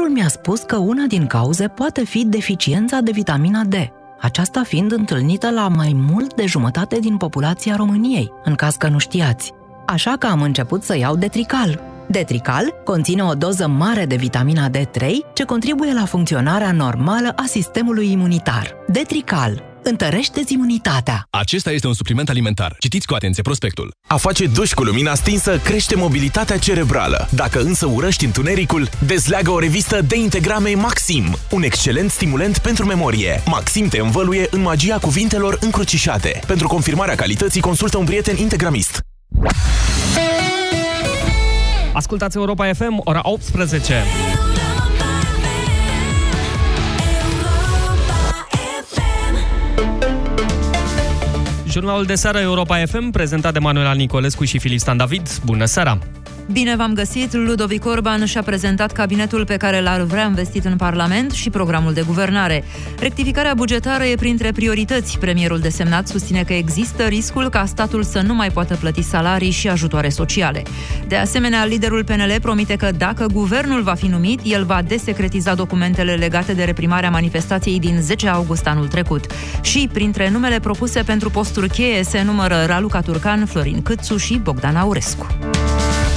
Doctorul mi-a spus că una din cauze poate fi deficiența de vitamina D, aceasta fiind întâlnită la mai mult de jumătate din populația României, în caz că nu știați. Așa că am început să iau Detrical. Detrical conține o doză mare de vitamina D3 ce contribuie la funcționarea normală a sistemului imunitar. Detrical întărește imunitatea. Acesta este un supliment alimentar. Citiți cu atenție prospectul. A face duș cu lumina stinsă crește mobilitatea cerebrală. Dacă însă urăști întunericul, dezleagă o revistă de integrame Maxim, un excelent stimulant pentru memorie. Maxim te învăluie în magia cuvintelor încrucișate. Pentru confirmarea calității, consultă un prieten integramist. Ascultați Europa FM, ora 18. Jurnalul de seară Europa FM, prezentat de Manuela Nicolescu și Filip Stan David. Bună seara! Bine v-am găsit! Ludovic Orban și-a prezentat cabinetul pe care l-ar vrea investit în Parlament și programul de guvernare. Rectificarea bugetară e printre priorități. Premierul desemnat susține că există riscul ca statul să nu mai poată plăti salarii și ajutoare sociale. De asemenea, liderul PNL promite că dacă guvernul va fi numit, el va desecretiza documentele legate de reprimarea manifestației din 10 august anul trecut. Și printre numele propuse pentru posturi cheie se numără Raluca Turcan, Florin Câțu și Bogdan Aurescu.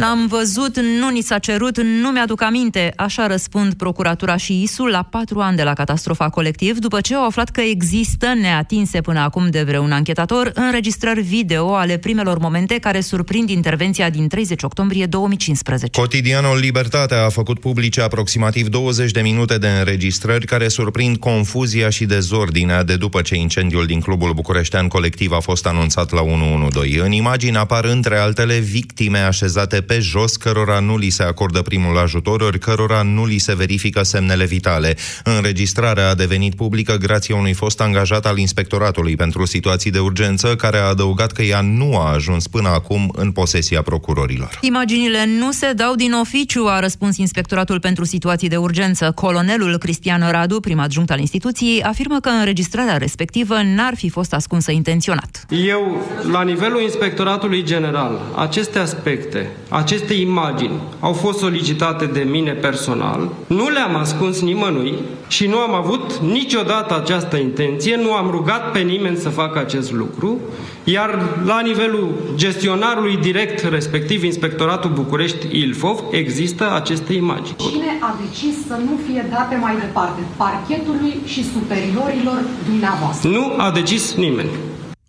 N-am văzut, nu ni s-a cerut, nu mi-aduc aminte. Așa răspund procuratura și ISU la patru ani de la catastrofa colectiv, după ce au aflat că există, neatinse până acum de vreun anchetator, înregistrări video ale primelor momente care surprind intervenția din 30 octombrie 2015. Cotidianul Libertatea a făcut publice aproximativ 20 de minute de înregistrări care surprind confuzia și dezordinea de după ce incendiul din clubul bucureștean colectiv a fost anunțat la 112. În imagini apar între altele victime așezate pe jos, cărora nu li se acordă primul ajutor, ori cărora nu li se verifică semnele vitale. Înregistrarea a devenit publică grație unui fost angajat al Inspectoratului pentru situații de urgență, care a adăugat că ea nu a ajuns până acum în posesia procurorilor. Imaginile nu se dau din oficiu, a răspuns Inspectoratul pentru situații de urgență. Colonelul Cristian Radu, prim adjunct al instituției, afirmă că înregistrarea respectivă n-ar fi fost ascunsă intenționat. Eu, la nivelul Inspectoratului General, aceste aspecte aceste imagini au fost solicitate de mine personal, nu le-am ascuns nimănui și nu am avut niciodată această intenție, nu am rugat pe nimeni să facă acest lucru, iar la nivelul gestionarului direct, respectiv Inspectoratul București Ilfov, există aceste imagini. Cine a decis să nu fie date mai departe? Parchetului și superiorilor dumneavoastră? Nu a decis nimeni.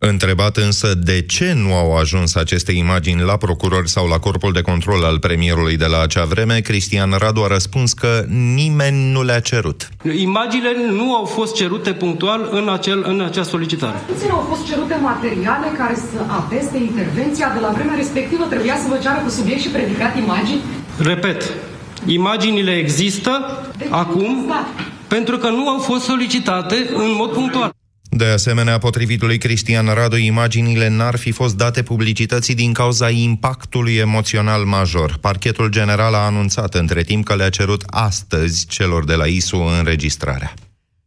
Întrebat însă de ce nu au ajuns aceste imagini la procurori sau la corpul de control al premierului de la acea vreme, Cristian Radu a răspuns că nimeni nu le-a cerut. Imaginile nu au fost cerute punctual în, acel, în acea solicitare. Puțin au fost cerute materiale care să ateste intervenția de la vremea respectivă. Trebuia să vă ceară cu subiect și predicat imagini? Repet, imaginile există de acum exact. pentru că nu au fost solicitate în mod punctual. De asemenea, potrivit lui Cristian Radu, imaginile n-ar fi fost date publicității din cauza impactului emoțional major. Parchetul general a anunțat între timp că le-a cerut astăzi celor de la ISU înregistrarea.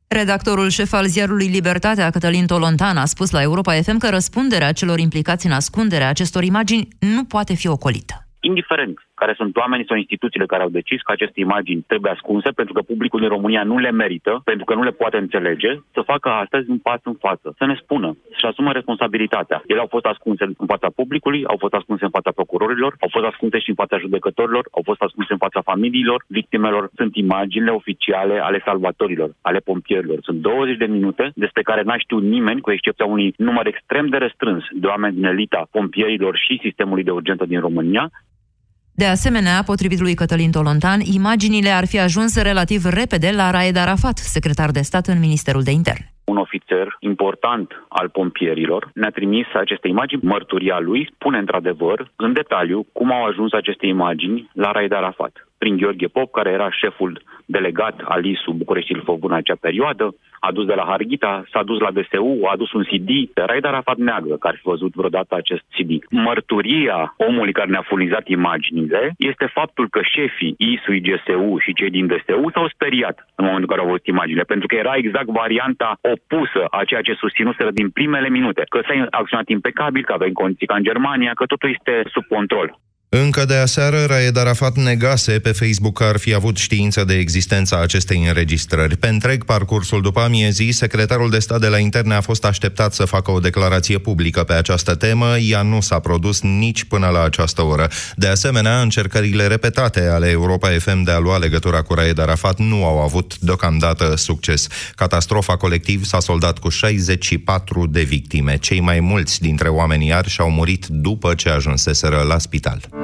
Redactorul șef al ziarului Libertatea, Cătălin Tolontan, a spus la Europa FM că răspunderea celor implicați în ascunderea acestor imagini nu poate fi ocolită indiferent care sunt oamenii sau instituțiile care au decis că aceste imagini trebuie ascunse pentru că publicul din România nu le merită, pentru că nu le poate înțelege, să facă astăzi un pas în față, să ne spună și asumă responsabilitatea. Ele au fost ascunse în fața publicului, au fost ascunse în fața procurorilor, au fost ascunse și în fața judecătorilor, au fost ascunse în fața familiilor, victimelor. Sunt imaginile oficiale ale salvatorilor, ale pompierilor. Sunt 20 de minute despre care n-a știut nimeni, cu excepția unui număr extrem de restrâns de oameni din elita pompierilor și sistemului de urgență din România, de asemenea, potrivit lui Cătălin Tolontan, imaginile ar fi ajuns relativ repede la Raed Arafat, secretar de stat în Ministerul de Interne. Un ofițer important al pompierilor ne-a trimis aceste imagini, mărturia lui spune într-adevăr, în detaliu, cum au ajuns aceste imagini la Raed Arafat. Prin Gheorghe Pop, care era șeful delegat al ISU București Ilfov în acea perioadă, a dus de la Harghita, s-a dus la DSU, a adus un CD, Raed Arafat neagă că ar fi văzut vreodată acest CD. Mărturia omului care ne-a furnizat imaginile este faptul că șefii ISU, GSU și cei din DSU s-au speriat în momentul în care au văzut imaginile, pentru că era exact varianta opusă a ceea ce susținuseră din primele minute, că s-a acționat impecabil, că avem condiții ca în Germania, că totul este sub control. Încă de aseară, Raed Arafat negase pe Facebook că ar fi avut știință de existența acestei înregistrări. Pe întreg parcursul după amiezii, secretarul de stat de la interne a fost așteptat să facă o declarație publică pe această temă. Ea nu s-a produs nici până la această oră. De asemenea, încercările repetate ale Europa FM de a lua legătura cu Raed Arafat nu au avut deocamdată succes. Catastrofa colectiv s-a soldat cu 64 de victime. Cei mai mulți dintre oamenii arși au murit după ce ajunseseră la spital.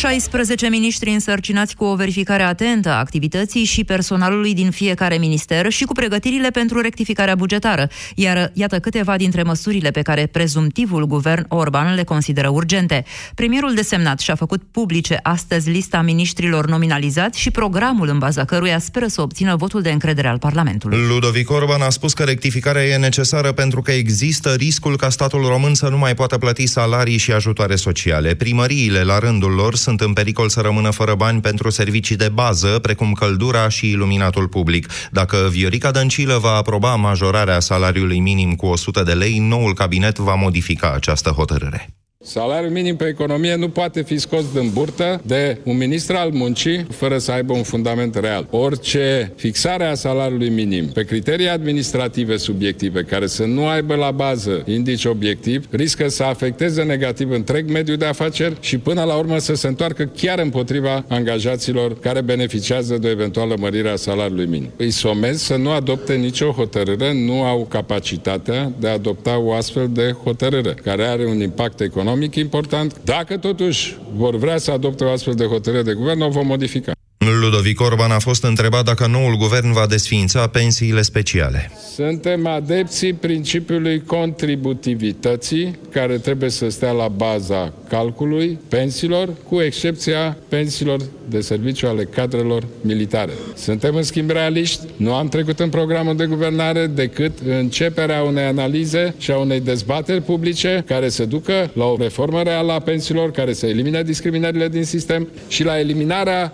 16 miniștri însărcinați cu o verificare atentă a activității și personalului din fiecare minister și cu pregătirile pentru rectificarea bugetară. Iar iată câteva dintre măsurile pe care prezumtivul guvern Orban le consideră urgente. Premierul desemnat și-a făcut publice astăzi lista miniștrilor nominalizați și programul în baza căruia speră să obțină votul de încredere al Parlamentului. Ludovic Orban a spus că rectificarea e necesară pentru că există riscul ca statul român să nu mai poată plăti salarii și ajutoare sociale. Primăriile, la rândul lor, sunt în pericol să rămână fără bani pentru servicii de bază, precum căldura și iluminatul public. Dacă Viorica Dăncilă va aproba majorarea salariului minim cu 100 de lei, noul cabinet va modifica această hotărâre. Salariul minim pe economie nu poate fi scos din burtă de un ministru al muncii fără să aibă un fundament real. Orice fixare a salariului minim pe criterii administrative subiective care să nu aibă la bază indici obiectiv riscă să afecteze negativ întreg mediul de afaceri și până la urmă să se întoarcă chiar împotriva angajaților care beneficiază de o eventuală mărire a salariului minim. Îi somez să nu adopte nicio hotărâre, nu au capacitatea de a adopta o astfel de hotărâre care are un impact economic economic important. Dacă totuși vor vrea să adopte o astfel de hotărâre de guvern, o vom modifica. Ludovic Orban a fost întrebat dacă noul guvern va desființa pensiile speciale. Suntem adepții principiului contributivității, care trebuie să stea la baza calculului pensiilor, cu excepția pensiilor de serviciu ale cadrelor militare. Suntem, în schimb, realiști. Nu am trecut în programul de guvernare decât începerea unei analize și a unei dezbateri publice care să ducă la o reformă reală a pensiilor, care să elimine discriminările din sistem și la eliminarea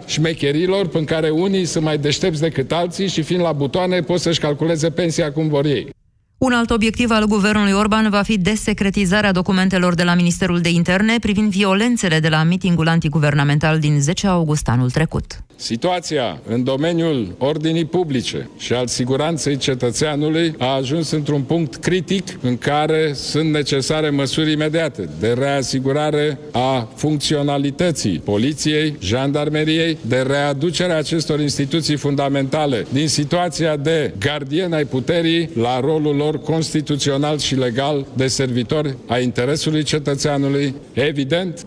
șmecherilor în care unii sunt mai deștepți decât alții și fiind la butoane pot să-și calculeze pensia cum vor ei. Un alt obiectiv al guvernului Orban va fi desecretizarea documentelor de la Ministerul de Interne privind violențele de la mitingul antiguvernamental din 10 august anul trecut. Situația în domeniul ordinii publice și al siguranței cetățeanului a ajuns într-un punct critic în care sunt necesare măsuri imediate de reasigurare a funcționalității poliției, jandarmeriei, de readucerea acestor instituții fundamentale din situația de gardien ai puterii la rolul lor constituțional și legal de servitori a interesului cetățeanului. Evident,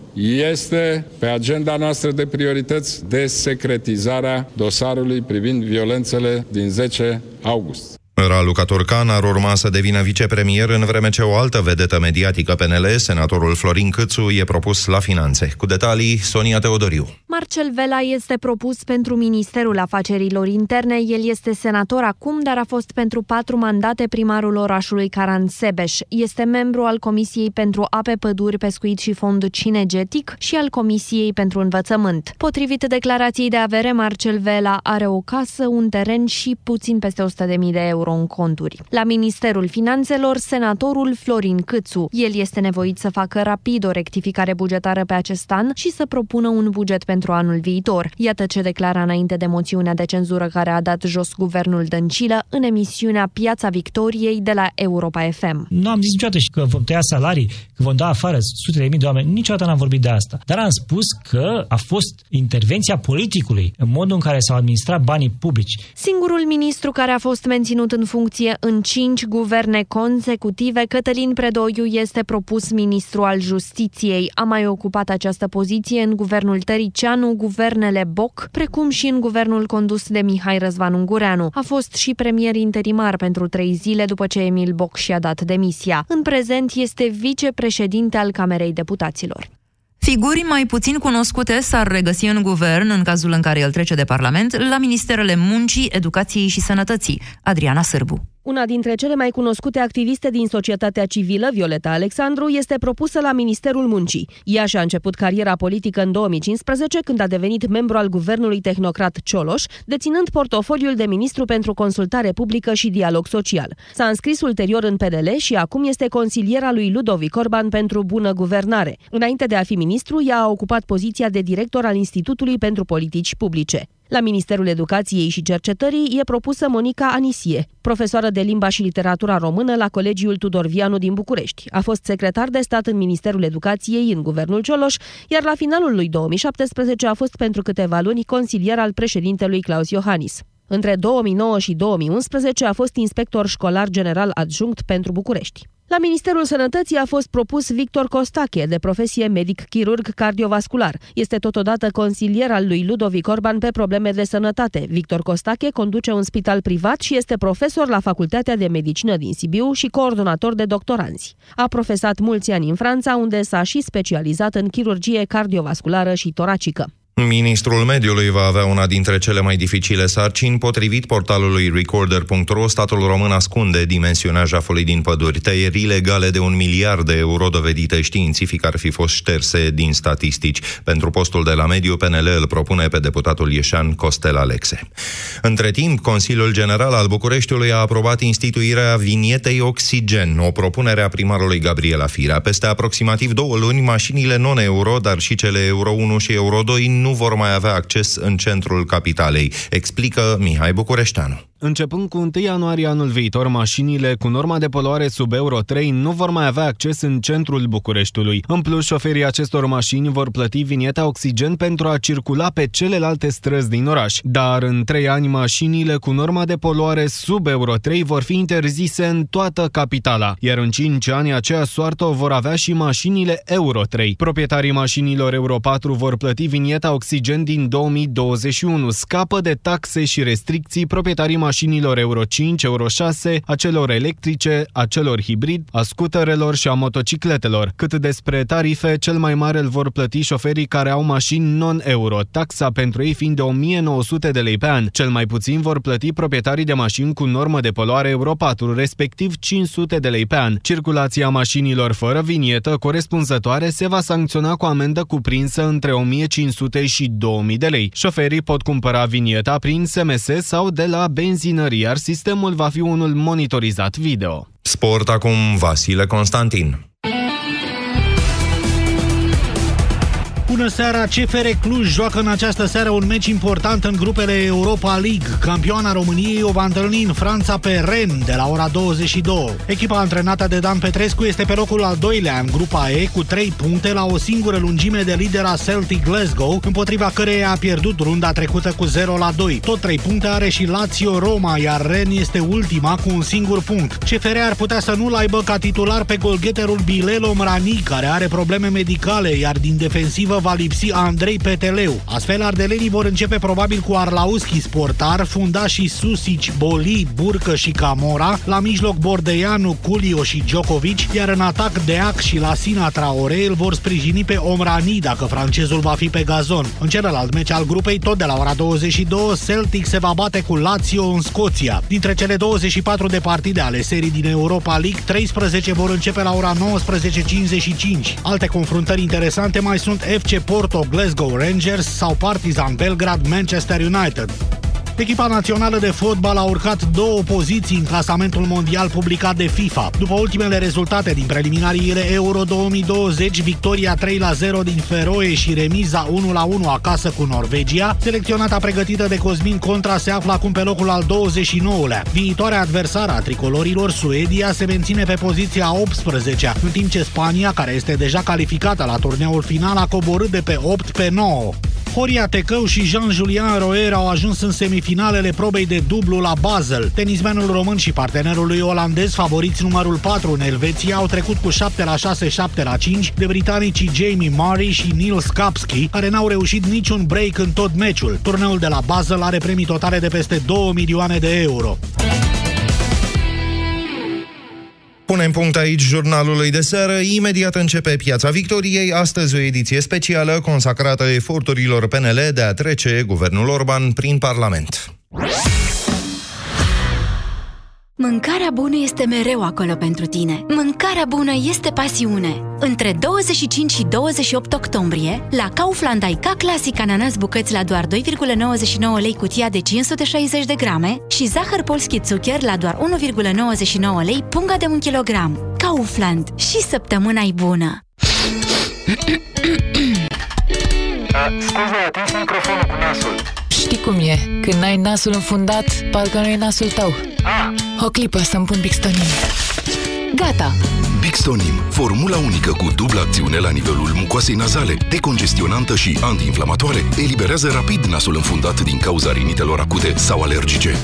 este pe agenda noastră de priorități de secret concretizarea dosarului privind violențele din 10 august. Raluca Turcan ar urma să devină vicepremier în vreme ce o altă vedetă mediatică PNL, senatorul Florin Câțu, e propus la finanțe. Cu detalii, Sonia Teodoriu. Marcel Vela este propus pentru Ministerul Afacerilor Interne. El este senator acum, dar a fost pentru patru mandate primarul orașului Caran Sebeș. Este membru al Comisiei pentru Ape, Păduri, Pescuit și Fond Cinegetic și al Comisiei pentru Învățământ. Potrivit declarației de avere, Marcel Vela are o casă, un teren și puțin peste 100.000 de euro în conturi. La Ministerul Finanțelor, senatorul Florin Câțu. El este nevoit să facă rapid o rectificare bugetară pe acest an și să propună un buget pentru anul viitor. Iată ce declara înainte de moțiunea de cenzură care a dat jos guvernul Dăncilă în emisiunea Piața Victoriei de la Europa FM. Nu am zis niciodată și că vom tăia salarii, că vom da afară sute de mii de oameni. Niciodată n-am vorbit de asta. Dar am spus că a fost intervenția politicului în modul în care s-au administrat banii publici. Singurul ministru care a fost menținut în funcție în cinci guverne consecutive, Cătălin Predoiu este propus ministru al justiției. A mai ocupat această poziție în guvernul Tăricianu, guvernele Boc, precum și în guvernul condus de Mihai Răzvan Ungureanu. A fost și premier interimar pentru trei zile după ce Emil Boc și-a dat demisia. În prezent este vicepreședinte al Camerei Deputaților. Figuri mai puțin cunoscute s-ar regăsi în guvern, în cazul în care el trece de Parlament, la Ministerele Muncii, Educației și Sănătății. Adriana Sârbu. Una dintre cele mai cunoscute activiste din societatea civilă, Violeta Alexandru, este propusă la Ministerul Muncii. Ea și-a început cariera politică în 2015, când a devenit membru al guvernului tehnocrat Cioloș, deținând portofoliul de ministru pentru consultare publică și dialog social. S-a înscris ulterior în PNL și acum este consiliera lui Ludovic Orban pentru bună guvernare. Înainte de a fi ministru, ea a ocupat poziția de director al Institutului pentru Politici Publice. La Ministerul Educației și Cercetării e propusă Monica Anisie, profesoară de limba și literatura română la Colegiul Tudor Vianu din București. A fost secretar de stat în Ministerul Educației în guvernul Cioloș, iar la finalul lui 2017 a fost pentru câteva luni consilier al președintelui Claus Iohannis. Între 2009 și 2011 a fost inspector școlar general adjunct pentru București. La Ministerul Sănătății a fost propus Victor Costache, de profesie medic-chirurg cardiovascular. Este totodată consilier al lui Ludovic Orban pe probleme de sănătate. Victor Costache conduce un spital privat și este profesor la Facultatea de Medicină din Sibiu și coordonator de doctoranți. A profesat mulți ani în Franța, unde s-a și specializat în chirurgie cardiovasculară și toracică. Ministrul Mediului va avea una dintre cele mai dificile sarcini. Potrivit portalului Recorder.ro, statul român ascunde dimensiunea jafului din păduri. Tăieri ilegale de un miliard de euro dovedite științific ar fi fost șterse din statistici. Pentru postul de la mediu, PNL îl propune pe deputatul ieșan Costel Alexe. Între timp, Consiliul General al Bucureștiului a aprobat instituirea vinietei Oxigen, o propunere a primarului Gabriela Firea. Peste aproximativ două luni, mașinile non-euro, dar și cele Euro 1 și Euro 2 nu nu vor mai avea acces în centrul capitalei, explică Mihai Bucureșteanu. Începând cu 1 ianuarie anul viitor, mașinile cu norma de poluare sub Euro 3 nu vor mai avea acces în centrul Bucureștiului. În plus, șoferii acestor mașini vor plăti vinieta oxigen pentru a circula pe celelalte străzi din oraș. Dar în 3 ani, mașinile cu norma de poluare sub Euro 3 vor fi interzise în toată capitala, iar în 5 ani aceea soartă o vor avea și mașinile Euro 3. Proprietarii mașinilor Euro 4 vor plăti vinieta oxigen din 2021. Scapă de taxe și restricții proprietarii mașinilor Euro 5, Euro 6, a celor electrice, a celor hibrid, a scuterelor și a motocicletelor. Cât despre tarife, cel mai mare îl vor plăti șoferii care au mașini non-euro, taxa pentru ei fiind de 1900 de lei pe an. Cel mai puțin vor plăti proprietarii de mașini cu normă de poluare Euro 4, respectiv 500 de lei pe an. Circulația mașinilor fără vinietă corespunzătoare se va sancționa cu amendă cuprinsă între 1500 și 2000 de lei. Șoferii pot cumpăra vinieta prin SMS sau de la benzi benzinării, iar sistemul va fi unul monitorizat video. Sport acum Vasile Constantin. Bună seara! CFR Cluj joacă în această seară un meci important în grupele Europa League. Campioana României o va întâlni în Franța pe Rennes de la ora 22. Echipa antrenată de Dan Petrescu este pe locul al doilea în grupa E cu 3 puncte la o singură lungime de lidera Celtic Glasgow, împotriva căreia a pierdut runda trecută cu 0 la 2. Tot 3 puncte are și Lazio Roma, iar Rennes este ultima cu un singur punct. CFR ar putea să nu-l aibă ca titular pe golgheterul Bilelo Mrani, care are probleme medicale, iar din defensivă va lipsi Andrei Peteleu. Astfel, ardelenii vor începe probabil cu Arlauschi Sportar, fundașii Susici, Boli, Burcă și Camora, la mijloc Bordeianu, Culio și Djokovic, iar în atac Deac și Lasina Traore îl vor sprijini pe Omrani dacă francezul va fi pe gazon. În celălalt meci al grupei, tot de la ora 22, Celtic se va bate cu Lazio în Scoția. Dintre cele 24 de partide ale serii din Europa League, 13 vor începe la ora 19.55. Alte confruntări interesante mai sunt FC FC Porto, Glasgow Rangers sau Partizan Belgrad, Manchester United. Echipa națională de fotbal a urcat două poziții în clasamentul mondial publicat de FIFA. După ultimele rezultate din preliminariile Euro 2020, victoria 3 la 0 din Feroe și remiza 1 la 1 acasă cu Norvegia, selecționata pregătită de Cosmin Contra se află acum pe locul al 29-lea. Viitoarea adversară a tricolorilor, Suedia, se menține pe poziția 18 în timp ce Spania, care este deja calificată la turneul final, a coborât de pe 8 pe 9. Horia Tecău și Jean-Julien Roer au ajuns în semifinalele probei de dublu la Basel. Tenismenul român și partenerul lui olandez, favoriți numărul 4 în Elveția, au trecut cu 7 la 6, 7 la 5 de britanicii Jamie Murray și Neil Skapski, care n-au reușit niciun break în tot meciul. Turneul de la Basel are premii totale de peste 2 milioane de euro. Punem punct aici jurnalului de seară. Imediat începe Piața Victoriei. Astăzi o ediție specială consacrată eforturilor PNL de a trece guvernul Orban prin Parlament. Mâncarea bună este mereu acolo pentru tine. Mâncarea bună este pasiune. Între 25 și 28 octombrie, la Kaufland ai ca clasic ananas bucăți la doar 2,99 lei cutia de 560 de grame și zahăr polski zucker la doar 1,99 lei punga de 1 kg. Kaufland. Și săptămâna e bună! Scuze, atins microfonul cu nasul. Știi cum e? Când ai nasul înfundat, parcă nu e nasul tău. Ah. O clipă să-mi pun Bixtonin. Gata! Bixtonin, formula unică cu dublă acțiune la nivelul mucoasei nazale, decongestionantă și antiinflamatoare, eliberează rapid nasul înfundat din cauza rinitelor acute sau alergice.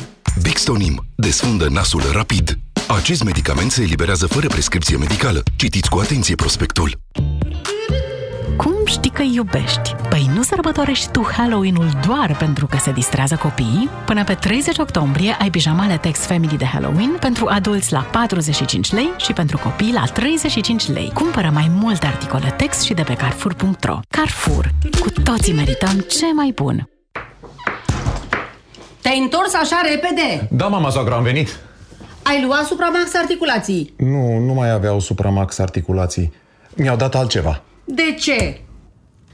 Bixtonim desfundă nasul rapid. Acest medicament se eliberează fără prescripție medicală. Citiți cu atenție prospectul. Cum știi că iubești? Păi nu sărbătorești tu Halloween-ul doar pentru că se distrează copiii? Până pe 30 octombrie ai pijamale Tex Family de Halloween pentru adulți la 45 lei și pentru copii la 35 lei. Cumpără mai multe articole Tex și de pe Carrefour.ro Carrefour. Cu toții merităm ce mai bun. Te-ai întors așa repede? Da, mama soacră, am venit. Ai luat Supramax articulații. Nu, nu mai aveau Supramax articulații. Mi-au dat altceva. De ce?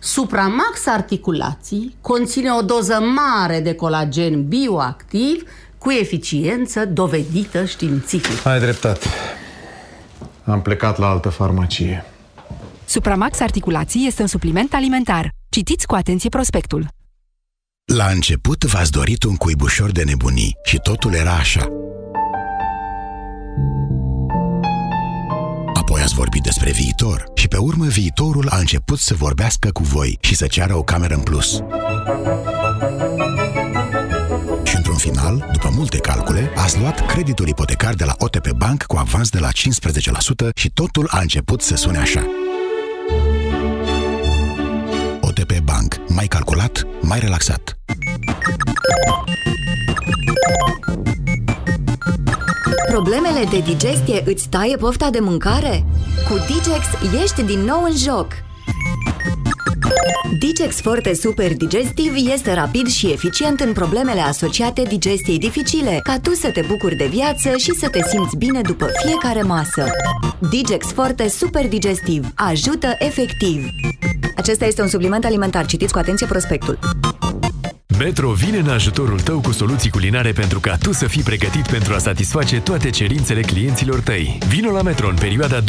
Supramax articulații conține o doză mare de colagen bioactiv cu eficiență dovedită științific. Ai dreptate. Am plecat la altă farmacie. Supramax articulații este un supliment alimentar. Citiți cu atenție prospectul. La început v-ați dorit un cuibușor de nebunii și totul era așa. Apoi ați vorbit despre viitor și pe urmă viitorul a început să vorbească cu voi și să ceară o cameră în plus. Și într-un final, după multe calcule, ați luat creditul ipotecar de la OTP Bank cu avans de la 15% și totul a început să sune așa. OTP Bank. Mai calculat, mai relaxat. Problemele de digestie îți taie pofta de mâncare? Cu Digex ești din nou în joc! Digex Forte Super Digestiv este rapid și eficient în problemele asociate digestiei dificile, ca tu să te bucuri de viață și să te simți bine după fiecare masă. Digex Forte Super Digestiv ajută efectiv. Acesta este un supliment alimentar. Citiți cu atenție prospectul. Metro vine în ajutorul tău cu soluții culinare pentru ca tu să fii pregătit pentru a satisface toate cerințele clienților tăi. Vino la Metro în perioada 23-25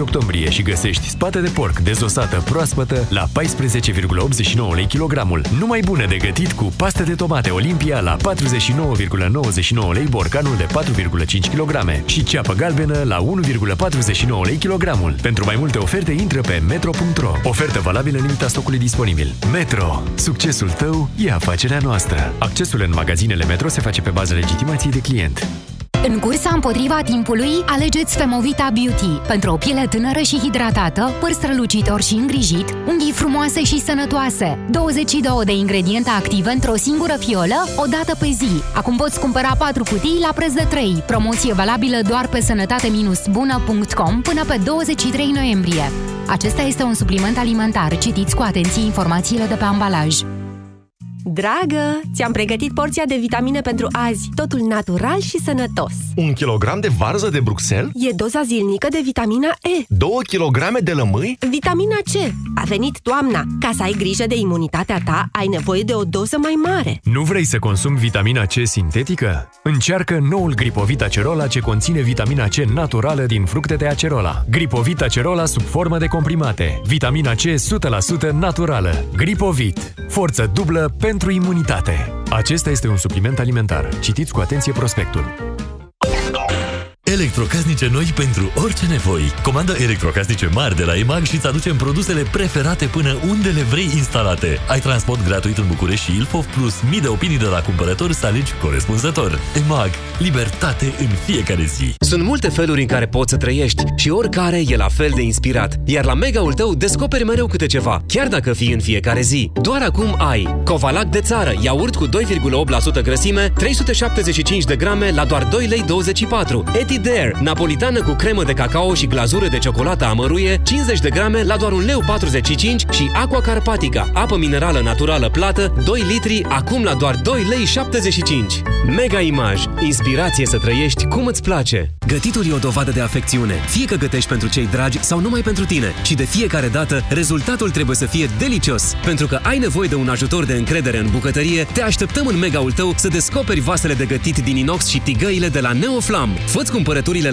octombrie și găsești spate de porc dezosată proaspătă la 14,89 lei kilogramul. Numai bune de gătit cu paste de tomate Olimpia la 49,99 lei borcanul de 4,5 kg și ceapă galbenă la 1,49 lei kilogramul. Pentru mai multe oferte intră pe metro.ro. Ofertă valabilă în limita stocului disponibil. Metro. Succesul tău e afacerea noastră. Accesul în magazinele Metro se face pe bază legitimației de client. În cursa împotriva timpului, alegeți Femovita Beauty. Pentru o piele tânără și hidratată, păr strălucitor și îngrijit, unghii frumoase și sănătoase. 22 de ingrediente active într-o singură fiolă, o dată pe zi. Acum poți cumpăra 4 cutii la preț de 3. Promoție valabilă doar pe sănătate-bună.com până pe 23 noiembrie. Acesta este un supliment alimentar. Citiți cu atenție informațiile de pe ambalaj. Dragă, ți-am pregătit porția de vitamine pentru azi. Totul natural și sănătos. Un kilogram de varză de Bruxelles? E doza zilnică de vitamina E. Două kilograme de lămâi? Vitamina C. A venit toamna. Ca să ai grijă de imunitatea ta, ai nevoie de o doză mai mare. Nu vrei să consumi vitamina C sintetică? Încearcă noul Gripovit Acerola ce conține vitamina C naturală din fructe de acerola. Gripovit Acerola sub formă de comprimate. Vitamina C 100% naturală. Gripovit. Forță dublă pentru imunitate. Acesta este un supliment alimentar. Citiți cu atenție prospectul. Electrocasnice noi pentru orice nevoi. Comandă electrocasnice mari de la EMAG și îți aducem produsele preferate până unde le vrei instalate. Ai transport gratuit în București și Ilfov plus mii de opinii de la cumpărători să alegi corespunzător. EMAG. Libertate în fiecare zi. Sunt multe feluri în care poți să trăiești și oricare e la fel de inspirat. Iar la mega-ul tău descoperi mereu câte ceva, chiar dacă fii în fiecare zi. Doar acum ai Covalac de țară, iaurt cu 2,8% grăsime, 375 de grame la doar 2 lei 24. Eti Dare, napolitană cu cremă de cacao și glazură de ciocolată amăruie, 50 de grame la doar 1,45 leu și Aqua Carpatica, apă minerală naturală plată, 2 litri, acum la doar 2 lei 75. Mega Image. Inspirație să trăiești cum îți place. Gătitul e o dovadă de afecțiune. Fie că gătești pentru cei dragi sau numai pentru tine. Și de fiecare dată, rezultatul trebuie să fie delicios. Pentru că ai nevoie de un ajutor de încredere în bucătărie, te așteptăm în megaul tău să descoperi vasele de gătit din inox și tigăile de la Neoflam. Fă-ți cumpărăturile